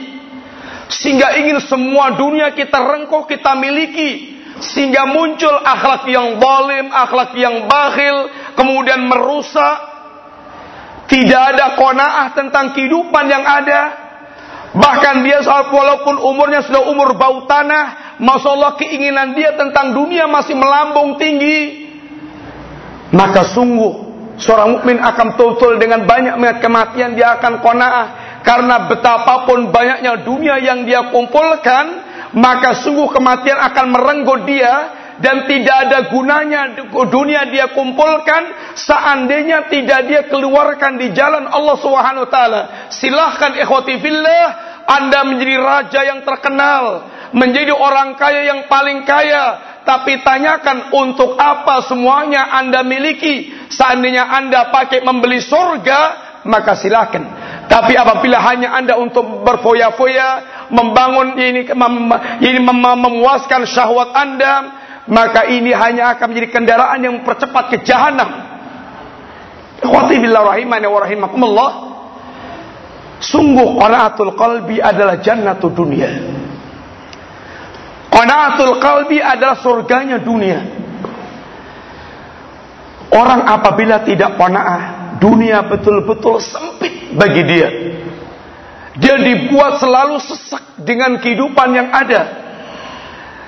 Sehingga ingin semua dunia kita rengkuh, kita miliki. Sehingga muncul akhlak yang zalim, akhlak yang bakhil, kemudian merusak. Tidak ada kona'ah tentang kehidupan yang ada. Bahkan dia walaupun umurnya sudah umur bau tanah, Masya Allah keinginan dia tentang dunia masih melambung tinggi maka sungguh seorang mukmin akan total dengan banyak melihat kematian dia akan kona'ah karena betapapun banyaknya dunia yang dia kumpulkan maka sungguh kematian akan merenggut dia dan tidak ada gunanya dunia dia kumpulkan seandainya tidak dia keluarkan di jalan Allah Subhanahu wa taala. Silahkan ikhwati fillah Anda menjadi raja yang terkenal, menjadi orang kaya yang paling kaya, tapi tanyakan untuk apa semuanya Anda miliki. Seandainya Anda pakai membeli surga, maka silakan. Tapi apabila hanya Anda untuk berfoya-foya, membangun ini, mem, ini mem, memuaskan syahwat Anda, maka ini hanya akan menjadi kendaraan yang mempercepat ke jahanam. Ikhwati. Sungguh qanaatul qalbi adalah jannatul dunia. Qanaatul qalbi adalah surganya dunia. Orang apabila tidak qanaah, dunia betul-betul sempit bagi dia. Dia dibuat selalu sesak dengan kehidupan yang ada.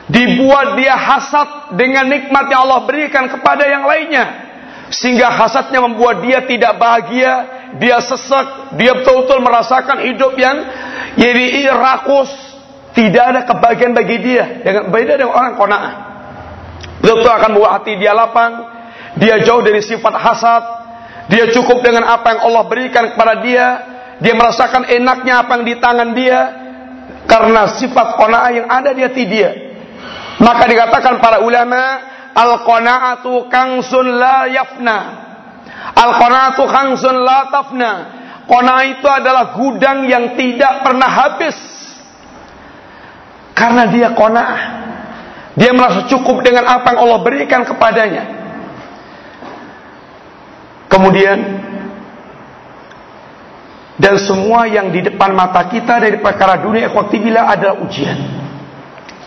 Dibuat dia hasad dengan nikmat yang Allah berikan kepada yang lainnya. Sehingga hasadnya membuat dia tidak bahagia, dia sesak, dia betul-betul merasakan hidup yang jadi rakus, tidak ada kebahagiaan bagi dia. Dengan beda dengan orang kona'ah. Betul-betul akan membuat hati dia lapang. Dia jauh dari sifat hasad. Dia cukup dengan apa yang Allah berikan kepada dia. Dia merasakan enaknya apa yang di tangan dia. Karena sifat kona'ah yang ada di hati dia. Maka dikatakan para ulama. Al-qana'atu kangsun la yafna. Al-qana'atu kangsun la tafna. Qana'ah itu adalah gudang yang tidak pernah habis karena dia kona'ah. Dia merasa cukup dengan apa yang Allah berikan kepadanya. Kemudian dan semua yang di depan mata kita dari perkara dunia ikhwatibillah adalah ujian.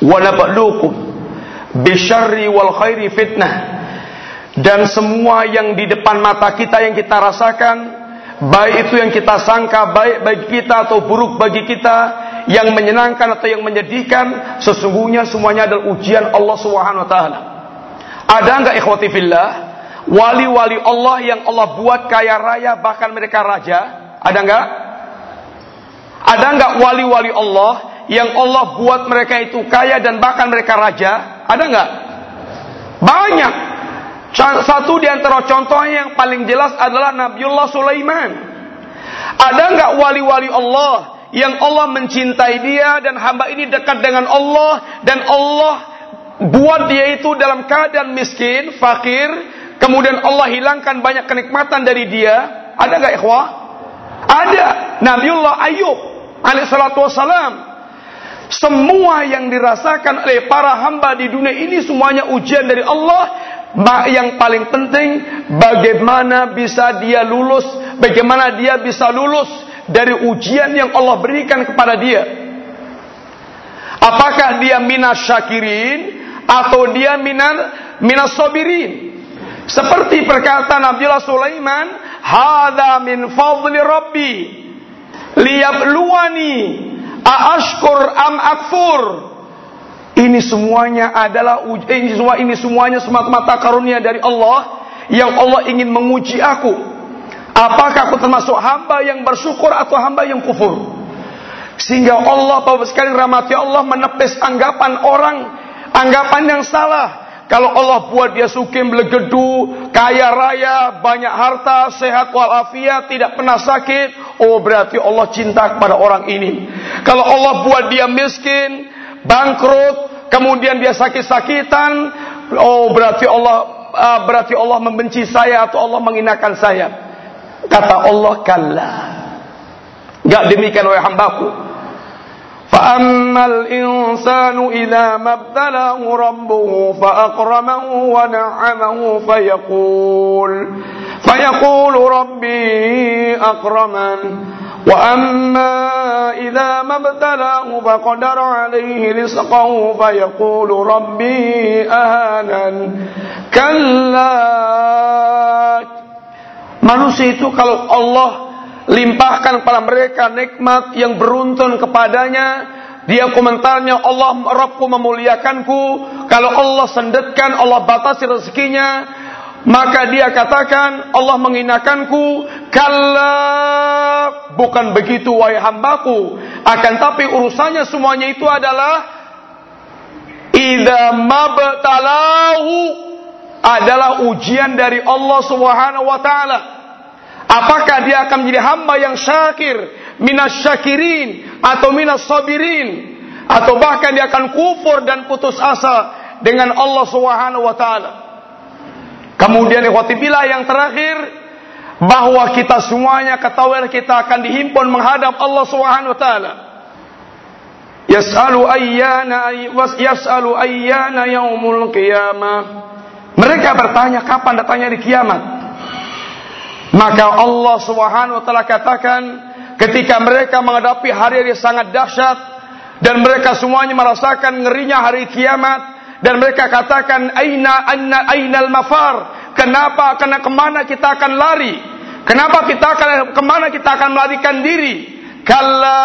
Wal khairi fitnah. Dan semua yang di depan mata kita yang kita rasakan, baik itu yang kita sangka baik bagi kita atau buruk bagi kita, yang menyenangkan atau yang menyedihkan, sesungguhnya semuanya adalah ujian Allah Subhanahu wa taala. Ada enggak ikhwati fillah? Wali-wali Allah yang Allah buat kaya raya bahkan mereka raja? Ada enggak? Ada enggak wali-wali Allah yang Allah buat mereka itu kaya dan bahkan mereka raja? Ada enggak? Banyak. Satu di antara contohnya yang paling jelas adalah Nabiullah Sulaiman. Ada enggak wali-wali Allah yang Allah mencintai dia dan hamba ini dekat dengan Allah dan Allah buat dia itu dalam keadaan miskin, fakir, kemudian Allah hilangkan banyak kenikmatan dari dia. Ada nggak ikhwah? Ada. Nabiullah Ayub alaihissalatu wassalam. Semua yang dirasakan oleh para hamba di dunia ini semuanya ujian dari Allah. Yang paling penting bagaimana bisa dia lulus, bagaimana dia bisa lulus dari ujian yang Allah berikan kepada dia. Apakah dia minas syakirin atau dia minas minas sobirin? Seperti perkataan Nabiullah Sulaiman, "Hada min fadli Rabbi liyabluwani aashkur am akfur." Ini semuanya adalah ini semua ini semuanya semata-mata karunia dari Allah yang Allah ingin menguji aku Apakah aku termasuk hamba yang bersyukur atau hamba yang kufur? Sehingga Allah Bapak sekali rahmati Allah menepis anggapan orang, anggapan yang salah. Kalau Allah buat dia sukim belegedu, kaya raya, banyak harta, sehat walafiat, tidak pernah sakit, oh berarti Allah cinta kepada orang ini. Kalau Allah buat dia miskin, bangkrut, kemudian dia sakit-sakitan, oh berarti Allah uh, berarti Allah membenci saya atau Allah menghinakan saya. Kata Allah kalla. Enggak demikian oleh hambaku. فأما الإنسان إذا ما ابتلاه ربه فأكرمه ونعمه فيقول فيقول ربي أكرمن وأما إذا ما ابتلاه فقدر عليه رزقه فيقول ربي أهانن كلا. Manusia itu kalau Allah limpahkan kepada mereka nikmat yang beruntun kepadanya. Dia komentarnya Allah Rabbku memuliakanku. Kalau Allah sendetkan Allah batasi rezekinya maka dia katakan Allah menghinakanku. Kalla bukan begitu wahai hambaku. Akan tapi urusannya semuanya itu adalah idza mabtalahu adalah ujian dari Allah Subhanahu wa taala Apakah dia akan menjadi hamba yang syakir, minas syakirin atau minas sabirin atau bahkan dia akan kufur dan putus asa dengan Allah Subhanahu wa taala. Kemudian ikhwati bila yang terakhir bahwa kita semuanya ketahui kita akan dihimpun menghadap Allah Subhanahu wa taala. Yas'alu ayyana yas'alu ayyana yaumul qiyamah. Mereka bertanya kapan datangnya di kiamat. Maka Allah Subhanahu wa taala katakan ketika mereka menghadapi hari yang sangat dahsyat dan mereka semuanya merasakan ngerinya hari kiamat dan mereka katakan aina anna ainal mafar? Kenapa karena ke mana kita akan lari? Kenapa kita akan ke mana kita akan melarikan diri? Kalla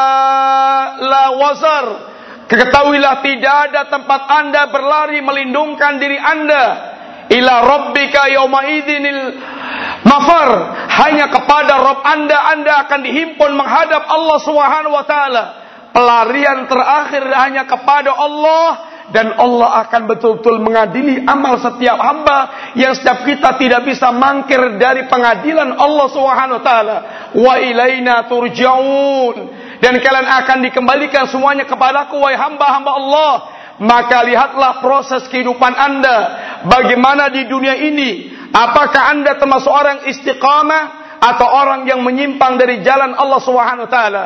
la wazar. Ketahuilah tidak ada tempat anda berlari melindungkan diri anda ila rabbika yauma idzinil mafar. Hanya kepada Rob Anda Anda akan dihimpun menghadap Allah Subhanahu wa taala. Pelarian terakhir hanya kepada Allah dan Allah akan betul-betul mengadili amal setiap hamba yang setiap kita tidak bisa mangkir dari pengadilan Allah Subhanahu wa taala. Wa ilaina turjaun. Dan kalian akan dikembalikan semuanya kepadaku wahai hamba-hamba Allah maka lihatlah proses kehidupan Anda. Bagaimana di dunia ini? Apakah Anda termasuk orang istiqamah atau orang yang menyimpang dari jalan Allah taala?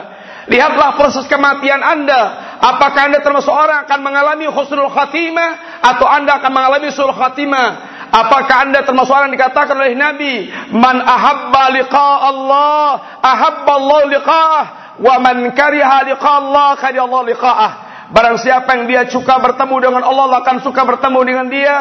Lihatlah proses kematian Anda. Apakah Anda termasuk orang akan mengalami husnul khatimah atau Anda akan mengalami sul khatimah? Apakah anda termasuk orang dikatakan oleh Nabi Man ahabba liqa Allah Ahabba Allah liqa'ah Wa man kariha liqa Allah Kariha Allah liqa'ah Barang siapa yang dia suka bertemu dengan Allah, akan suka bertemu dengan dia.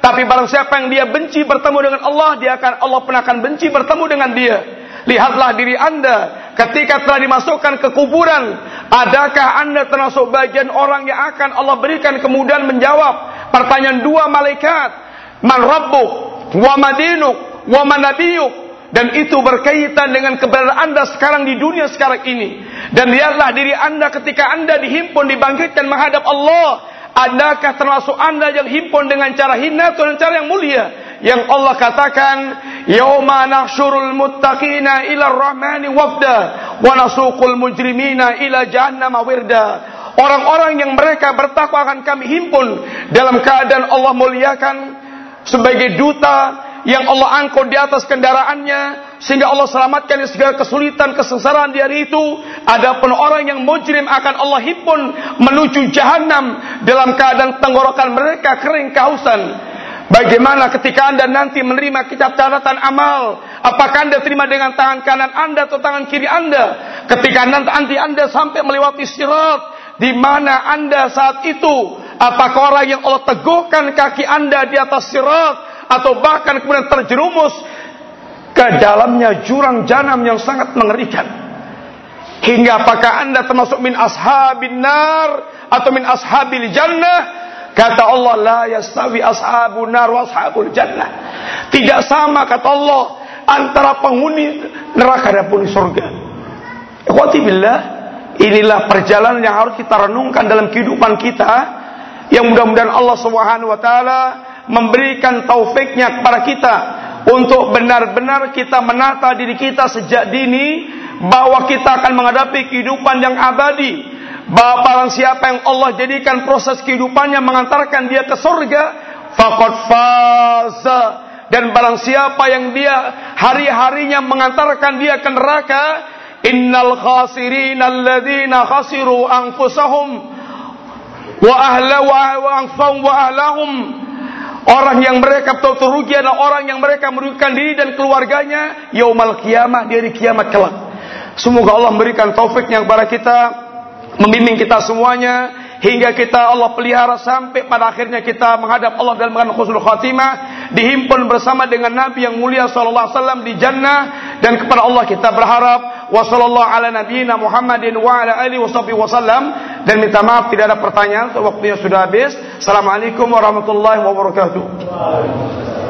Tapi barang siapa yang dia benci bertemu dengan Allah, dia akan Allah pun akan benci bertemu dengan dia. Lihatlah diri anda ketika telah dimasukkan ke kuburan. Adakah anda termasuk bagian orang yang akan Allah berikan kemudian menjawab pertanyaan dua malaikat. Man rabbuk, wa madinuk, wa manabiyuk, dan itu berkaitan dengan keberadaan anda sekarang di dunia sekarang ini. Dan lihatlah diri anda ketika anda dihimpun, dibangkitkan menghadap Allah. Adakah termasuk anda yang himpun dengan cara hina atau dengan cara yang mulia? Yang Allah katakan, Yawma nahsyurul muttaqina ila rahmani wafda, wa nasuqul mujrimina ila jahannama wirda. Orang-orang yang mereka bertakwa akan kami himpun dalam keadaan Allah muliakan sebagai duta yang Allah angkut di atas kendaraannya sehingga Allah selamatkan dari segala kesulitan kesengsaraan di hari itu. Adapun orang yang mujrim akan Allah himpun menuju jahanam dalam keadaan tenggorokan mereka kering kehausan. Bagaimana ketika anda nanti menerima kitab catatan amal? Apakah anda terima dengan tangan kanan anda atau tangan kiri anda? Ketika nanti anda sampai melewati sirat di mana anda saat itu? Apakah orang yang Allah teguhkan kaki anda di atas sirat atau bahkan kemudian terjerumus ke dalamnya jurang janam yang sangat mengerikan. Hingga apakah anda termasuk min ashabin nar atau min ashabil jannah? Kata Allah la yastawi ashabun nar wa ashabul jannah. Tidak sama kata Allah antara penghuni neraka dan penghuni surga. Ikhwati billah, inilah perjalanan yang harus kita renungkan dalam kehidupan kita. Yang mudah-mudahan Allah Subhanahu wa taala memberikan taufiknya kepada kita untuk benar-benar kita menata diri kita sejak dini bahwa kita akan menghadapi kehidupan yang abadi. Bahwa barang siapa yang Allah jadikan proses kehidupannya mengantarkan dia ke surga, faqad faza. Dan barang siapa yang dia hari-harinya mengantarkan dia ke neraka, innal khasirin alladzina khasiru anfusahum wa ahla wa anfusahum wa ahlahum Orang yang mereka betul-betul rugi adalah orang yang mereka merugikan diri dan keluarganya yaumal kiamah dari kiamat kelak. Semoga Allah memberikan taufiknya kepada kita, membimbing kita semuanya hingga kita Allah pelihara sampai pada akhirnya kita menghadap Allah dalam mengenai khusnul khatimah dihimpun bersama dengan Nabi yang mulia wasallam di jannah dan kepada Allah kita berharap wa sallallahu ala nabiyyina Muhammadin wa ala alihi wasallam dan minta maaf tidak ada pertanyaan waktunya sudah habis. Assalamualaikum warahmatullahi wabarakatuh.